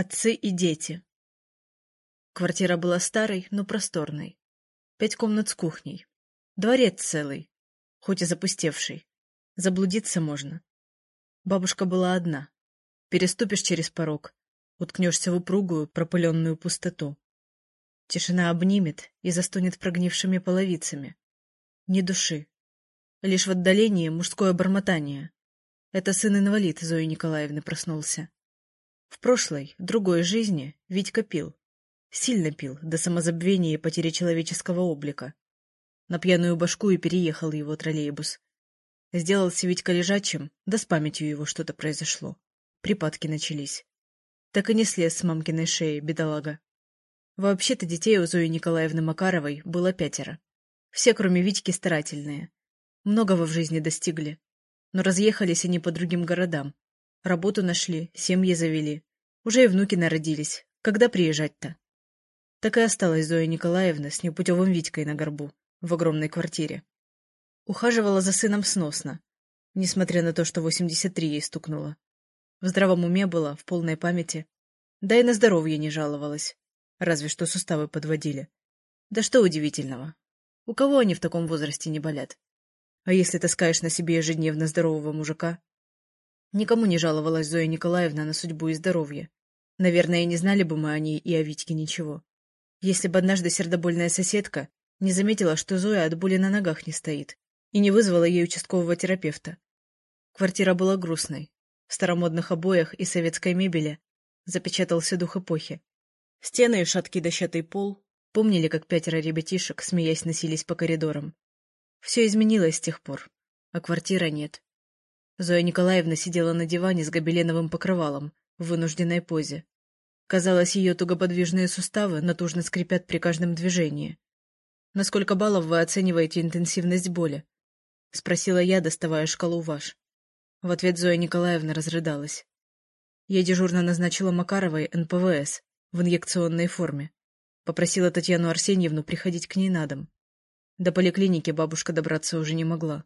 Отцы и дети. Квартира была старой, но просторной. Пять комнат с кухней. Дворец целый, хоть и запустевший. Заблудиться можно. Бабушка была одна. Переступишь через порог, уткнешься в упругую, пропыленную пустоту. Тишина обнимет и застонет прогнившими половицами. Ни души. Лишь в отдалении мужское бормотание. Это сын-инвалид Зои Николаевны проснулся. В прошлой, другой жизни Витька пил. Сильно пил, до самозабвения и потери человеческого облика. На пьяную башку и переехал его троллейбус. Сделался Витька лежачим, да с памятью его что-то произошло. Припадки начались. Так и не слез с мамкиной шеи, бедолага. Вообще-то детей у Зои Николаевны Макаровой было пятеро. Все, кроме Витьки, старательные. Многого в жизни достигли. Но разъехались они по другим городам, Работу нашли, семьи завели. Уже и внуки народились. Когда приезжать-то? Так и осталась Зоя Николаевна с непутевым Витькой на горбу, в огромной квартире. Ухаживала за сыном сносно, несмотря на то, что 83 ей стукнуло. В здравом уме была, в полной памяти. Да и на здоровье не жаловалась. Разве что суставы подводили. Да что удивительного. У кого они в таком возрасте не болят? А если таскаешь на себе ежедневно здорового мужика, Никому не жаловалась Зоя Николаевна на судьбу и здоровье. Наверное, не знали бы мы о ней и о Витьке ничего. Если бы однажды сердобольная соседка не заметила, что Зоя от боли на ногах не стоит, и не вызвала ей участкового терапевта. Квартира была грустной. В старомодных обоях и советской мебели запечатался дух эпохи. Стены и шаткий дощатый пол помнили, как пятеро ребятишек, смеясь, носились по коридорам. Все изменилось с тех пор, а квартира нет. Зоя Николаевна сидела на диване с гобеленовым покрывалом в вынужденной позе. Казалось, ее тугоподвижные суставы натужно скрипят при каждом движении. «На сколько баллов вы оцениваете интенсивность боли?» — спросила я, доставая шкалу ваш. В ответ Зоя Николаевна разрыдалась. Я дежурно назначила Макаровой НПВС в инъекционной форме. Попросила Татьяну Арсеньевну приходить к ней на дом. До поликлиники бабушка добраться уже не могла.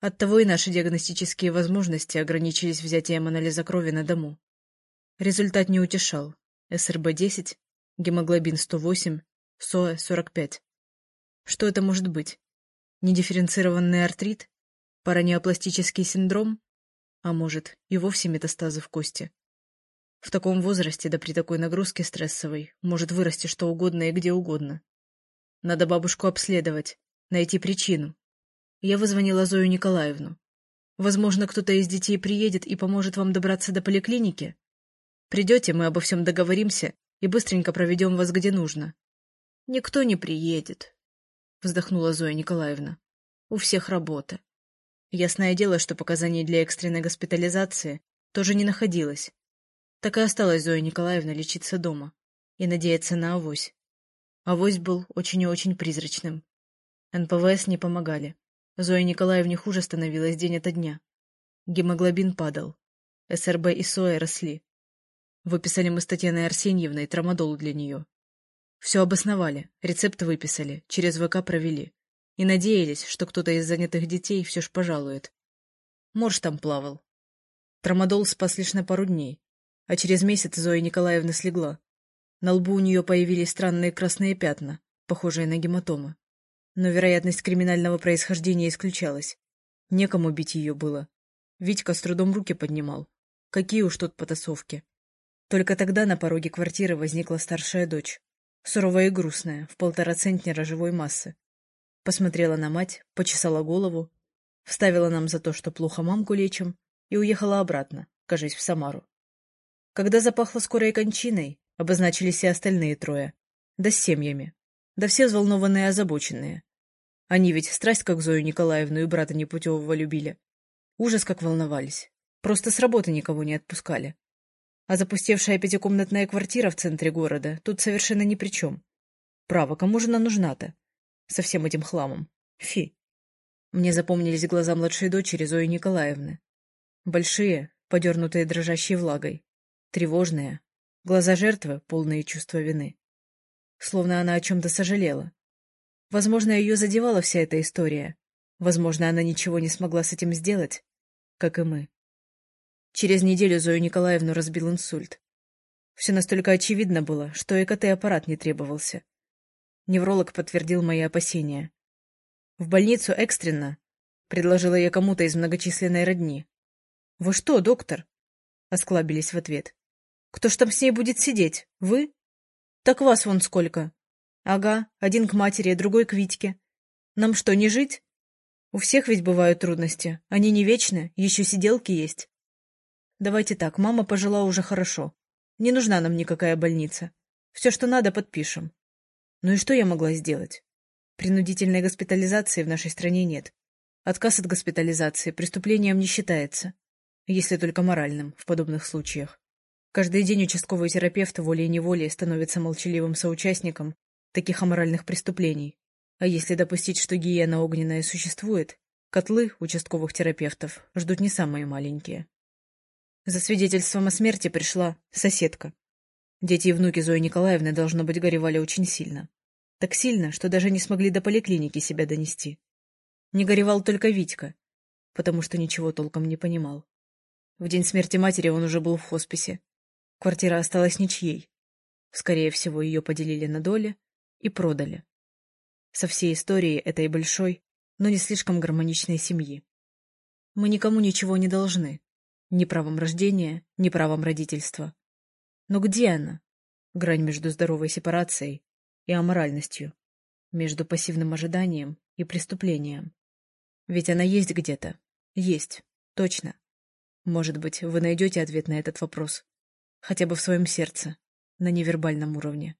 Оттого и наши диагностические возможности ограничились взятием анализа крови на дому. Результат не утешал. СРБ-10, гемоглобин 108, СОЭ 45. Что это может быть? Недифференцированный артрит? Паранеопластический синдром? А может, и вовсе метастазы в кости? В таком возрасте, да при такой нагрузке стрессовой, может вырасти что угодно и где угодно. Надо бабушку обследовать, найти причину, я вызвонила Зою Николаевну. Возможно, кто-то из детей приедет и поможет вам добраться до поликлиники. Придете, мы обо всем договоримся и быстренько проведем вас где нужно. — Никто не приедет, — вздохнула Зоя Николаевна. — У всех работа. Ясное дело, что показаний для экстренной госпитализации тоже не находилось. Так и осталась Зоя Николаевна лечиться дома и надеяться на авось. Авось был очень и очень призрачным. НПВС не помогали. Зоя Николаевне хуже становилось день ото дня. Гемоглобин падал. СРБ и СОЭ росли. Выписали мы с Татьяной Арсеньевной трамадол для нее. Все обосновали, рецепт выписали, через ВК провели. И надеялись, что кто-то из занятых детей все ж пожалует. Морж там плавал. Трамадол спас лишь на пару дней, а через месяц Зоя Николаевна слегла. На лбу у нее появились странные красные пятна, похожие на гематомы но вероятность криминального происхождения исключалась. Некому бить ее было. Витька с трудом руки поднимал. Какие уж тут потасовки. Только тогда на пороге квартиры возникла старшая дочь. Суровая и грустная, в полтора центнера живой массы. Посмотрела на мать, почесала голову, вставила нам за то, что плохо мамку лечим, и уехала обратно, кажись, в Самару. Когда запахло скорой кончиной, обозначились и остальные трое. Да с семьями. Да все взволнованные и озабоченные. Они ведь страсть как Зою Николаевну и брата непутевого любили. Ужас как волновались. Просто с работы никого не отпускали. А запустевшая пятикомнатная квартира в центре города тут совершенно ни при чем. Право, кому же она нужна-то? Со всем этим хламом. Фи. Мне запомнились глаза младшей дочери Зои Николаевны. Большие, подернутые дрожащей влагой. Тревожные. Глаза жертвы, полные чувства вины. Словно она о чем-то сожалела. Возможно, ее задевала вся эта история. Возможно, она ничего не смогла с этим сделать, как и мы. Через неделю Зою Николаевну разбил инсульт. Все настолько очевидно было, что ЭКТ-аппарат не требовался. Невролог подтвердил мои опасения. В больницу экстренно, предложила я кому-то из многочисленной родни. — Вы что, доктор? — осклабились в ответ. — Кто ж там с ней будет сидеть? Вы? — Так вас вон сколько. — Ага, один к матери, другой к Витьке. Нам что, не жить? У всех ведь бывают трудности. Они не вечны, еще сиделки есть. Давайте так, мама пожила уже хорошо. Не нужна нам никакая больница. Все, что надо, подпишем. Ну и что я могла сделать? Принудительной госпитализации в нашей стране нет. Отказ от госпитализации преступлением не считается, если только моральным в подобных случаях. Каждый день участковый терапевт волей-неволей становится молчаливым соучастником таких аморальных преступлений. А если допустить, что гиена огненная существует, котлы участковых терапевтов ждут не самые маленькие. За свидетельством о смерти пришла соседка. Дети и внуки Зои Николаевны, должно быть, горевали очень сильно. Так сильно, что даже не смогли до поликлиники себя донести. Не горевал только Витька, потому что ничего толком не понимал. В день смерти матери он уже был в хосписе. Квартира осталась ничьей. Скорее всего, ее поделили на доли и продали. Со всей историей этой большой, но не слишком гармоничной семьи. Мы никому ничего не должны. Ни правом рождения, ни правом родительства. Но где она? Грань между здоровой сепарацией и аморальностью. Между пассивным ожиданием и преступлением. Ведь она есть где-то. Есть. Точно. Может быть, вы найдете ответ на этот вопрос. Хотя бы в своем сердце. На невербальном уровне.